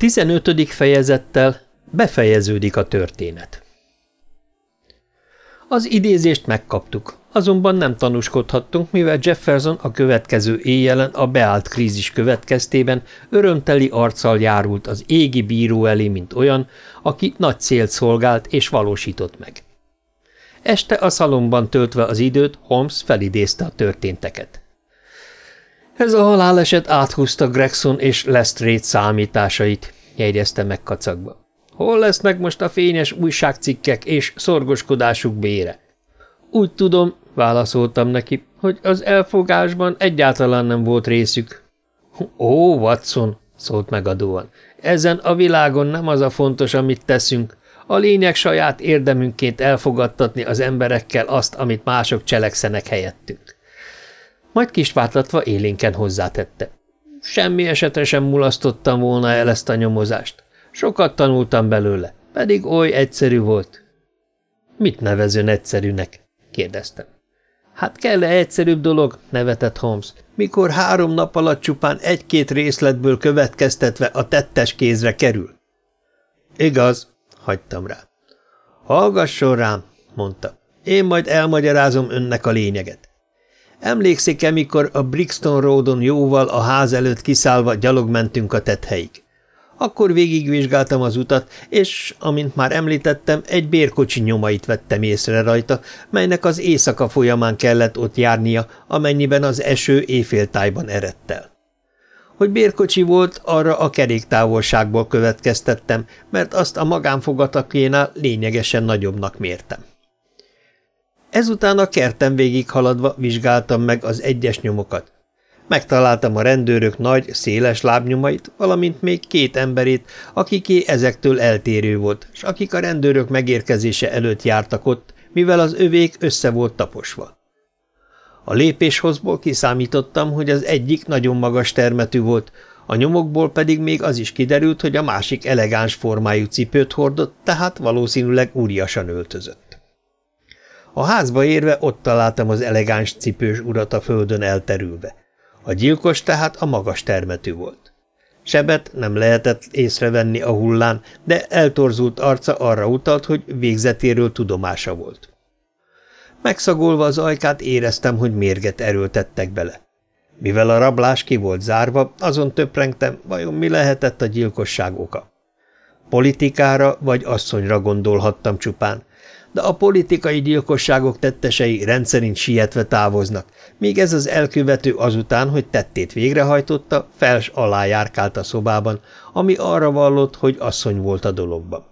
15. fejezettel befejeződik a történet. Az idézést megkaptuk, azonban nem tanúskodhattunk, mivel Jefferson a következő éjjelen a beállt krízis következtében örömteli arccal járult az égi bíró elé, mint olyan, aki nagy célt szolgált és valósított meg. Este a szalomban töltve az időt, Holmes felidézte a történteket. Ez a haláleset áthúzta Gregson és Lestrade számításait, jegyezte meg kacagba. Hol lesznek most a fényes újságcikkek és szorgoskodásuk bére? Úgy tudom, válaszoltam neki, hogy az elfogásban egyáltalán nem volt részük. Ó, Watson, szólt megadóan, ezen a világon nem az a fontos, amit teszünk. A lényeg saját érdemünként elfogadtatni az emberekkel azt, amit mások cselekszenek helyettünk. Majd kisvártatva élénken hozzátette. Semmi esetre sem mulasztottam volna el ezt a nyomozást. Sokat tanultam belőle, pedig oly egyszerű volt. Mit nevezön egyszerűnek? kérdeztem. Hát kell-e egyszerűbb dolog? nevetett Holmes. Mikor három nap alatt csupán egy-két részletből következtetve a tettes kézre kerül? Igaz, hagytam rá. Hallgasson rám, mondta. Én majd elmagyarázom önnek a lényeget. Emlékszik-e, mikor a Brixton Roadon jóval a ház előtt kiszállva gyalog mentünk a tethelyig? Akkor végigvizsgáltam az utat, és, amint már említettem, egy bérkocsi nyomait vettem észre rajta, melynek az éjszaka folyamán kellett ott járnia, amennyiben az eső éjféltájban eredt el. Hogy bérkocsi volt, arra a keréktávolságból következtettem, mert azt a magánfogatakénál lényegesen nagyobbnak mértem. Ezután a kerten végighaladva vizsgáltam meg az egyes nyomokat. Megtaláltam a rendőrök nagy, széles lábnyomait, valamint még két emberét, akiké ezektől eltérő volt, és akik a rendőrök megérkezése előtt jártak ott, mivel az övék össze volt taposva. A lépéshozból kiszámítottam, hogy az egyik nagyon magas termetű volt, a nyomokból pedig még az is kiderült, hogy a másik elegáns formájú cipőt hordott, tehát valószínűleg úriasan öltözött. A házba érve ott találtam az elegáns cipős urat a földön elterülve. A gyilkos tehát a magas termetű volt. Sebet nem lehetett észrevenni a hullán, de eltorzult arca arra utalt, hogy végzetéről tudomása volt. Megszagolva az ajkát éreztem, hogy mérget erőltettek bele. Mivel a rablás ki volt zárva, azon töprengtem, vajon mi lehetett a gyilkosság oka. Politikára vagy asszonyra gondolhattam csupán, de a politikai gyilkosságok tettesei rendszerint sietve távoznak, míg ez az elkövető azután, hogy tettét végrehajtotta, fels alá járkált a szobában, ami arra vallott, hogy asszony volt a dologban.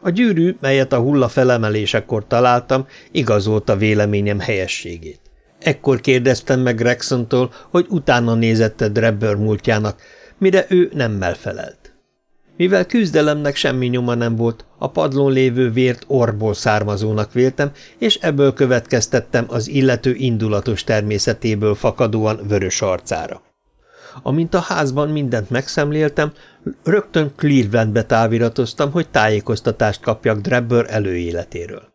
A gyűrű, melyet a hulla felemelésekor találtam, igazolta véleményem helyességét. Ekkor kérdeztem meg Grexontól, hogy utána nézette Drebber múltjának, mire ő nemmel felelt. Mivel küzdelemnek semmi nyoma nem volt, a padlón lévő vért orból származónak véltem, és ebből következtettem az illető indulatos természetéből fakadóan vörös arcára. Amint a házban mindent megszemléltem, rögtön Clevelandbe táviratoztam, hogy tájékoztatást kapjak Drebber előéletéről.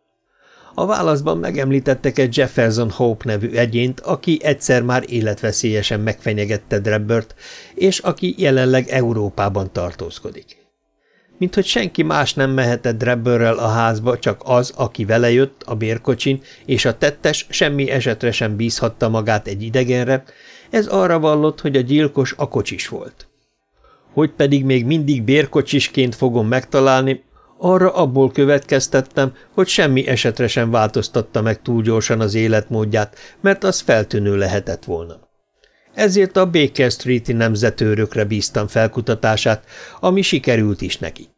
A válaszban megemlítettek egy Jefferson Hope nevű egyént, aki egyszer már életveszélyesen megfenyegette Drebbert, és aki jelenleg Európában tartózkodik. Mint hogy senki más nem mehetett Drebberrel a házba, csak az, aki vele jött a bérkocsin, és a tettes semmi esetre sem bízhatta magát egy idegenre, ez arra vallott, hogy a gyilkos a kocsis volt. Hogy pedig még mindig bérkocsisként fogom megtalálni, arra abból következtettem, hogy semmi esetre sem változtatta meg túl gyorsan az életmódját, mert az feltűnő lehetett volna. Ezért a Baker Street-i nemzetőrökre bíztam felkutatását, ami sikerült is neki.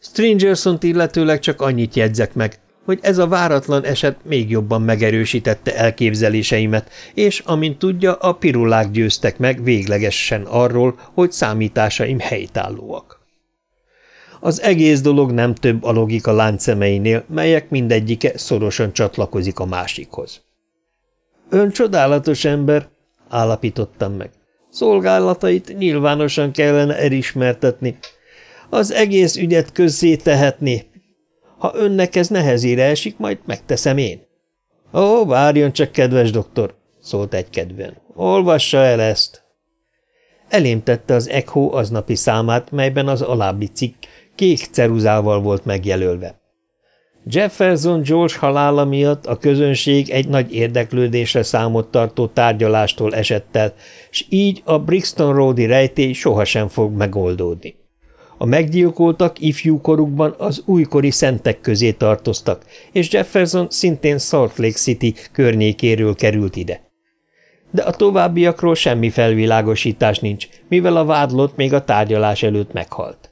Strangerson-t illetőleg csak annyit jegyzek meg, hogy ez a váratlan eset még jobban megerősítette elképzeléseimet, és, amint tudja, a pirulák győztek meg véglegesen arról, hogy számításaim helytállóak. Az egész dolog nem több a logika láncszemeinél, melyek mindegyike szorosan csatlakozik a másikhoz. Ön csodálatos ember, állapítottam meg. Szolgálatait nyilvánosan kellene elismertetni. Az egész ügyet közzé tehetni. Ha önnek ez nehezére esik, majd megteszem én. Ó, várjon csak, kedves doktor, szólt egykedvűen. Olvassa el ezt. Elém tette az Echo aznapi számát, melyben az alábbi cikk kék ceruzával volt megjelölve. Jefferson George halála miatt a közönség egy nagy érdeklődésre számot tartó tárgyalástól esett el, s így a Brixton Roadi rejtély sohasem fog megoldódni. A meggyilkoltak ifjúkorukban az újkori szentek közé tartoztak, és Jefferson szintén Salt Lake City környékéről került ide. De a továbbiakról semmi felvilágosítás nincs, mivel a vádlott még a tárgyalás előtt meghalt.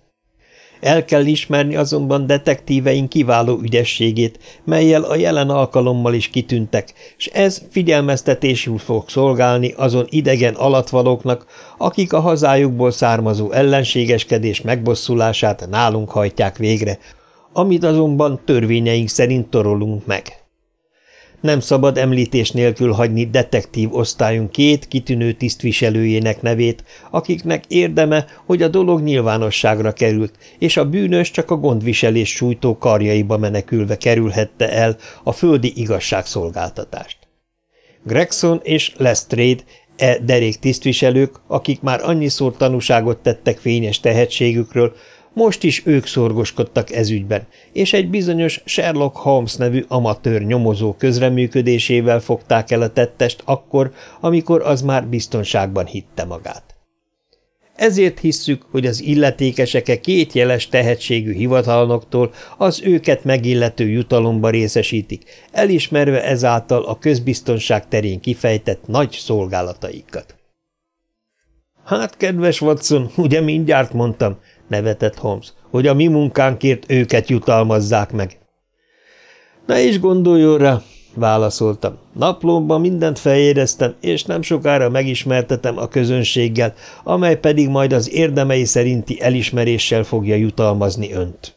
El kell ismerni azonban detektíveink kiváló ügyességét, melyel a jelen alkalommal is kitűntek, és ez figyelmeztetésül fog szolgálni azon idegen alatvalóknak, akik a hazájukból származó ellenségeskedés megbosszulását nálunk hajtják végre, amit azonban törvényeink szerint torolunk meg. Nem szabad említés nélkül hagyni detektív osztályunk két kitűnő tisztviselőjének nevét, akiknek érdeme, hogy a dolog nyilvánosságra került, és a bűnös csak a gondviselés sújtó karjaiba menekülve kerülhette el a földi igazságszolgáltatást. Gregson és Lestrade e derék tisztviselők, akik már annyiszor tanúságot tettek fényes tehetségükről, most is ők szorgoskodtak ezügyben, és egy bizonyos Sherlock Holmes nevű amatőr nyomozó közreműködésével fogták el a tettest akkor, amikor az már biztonságban hitte magát. Ezért hisszük, hogy az illetékeseke két jeles tehetségű hivatalnoktól az őket megillető jutalomba részesítik, elismerve ezáltal a közbiztonság terén kifejtett nagy szolgálataikat. Hát, kedves Watson, ugye mindjárt mondtam, nevetett Holmes, hogy a mi munkánkért őket jutalmazzák meg. Ne is gondoljon rá, válaszoltam. Naplomban mindent feljegyeztem, és nem sokára megismertetem a közönséggel, amely pedig majd az érdemei szerinti elismeréssel fogja jutalmazni önt.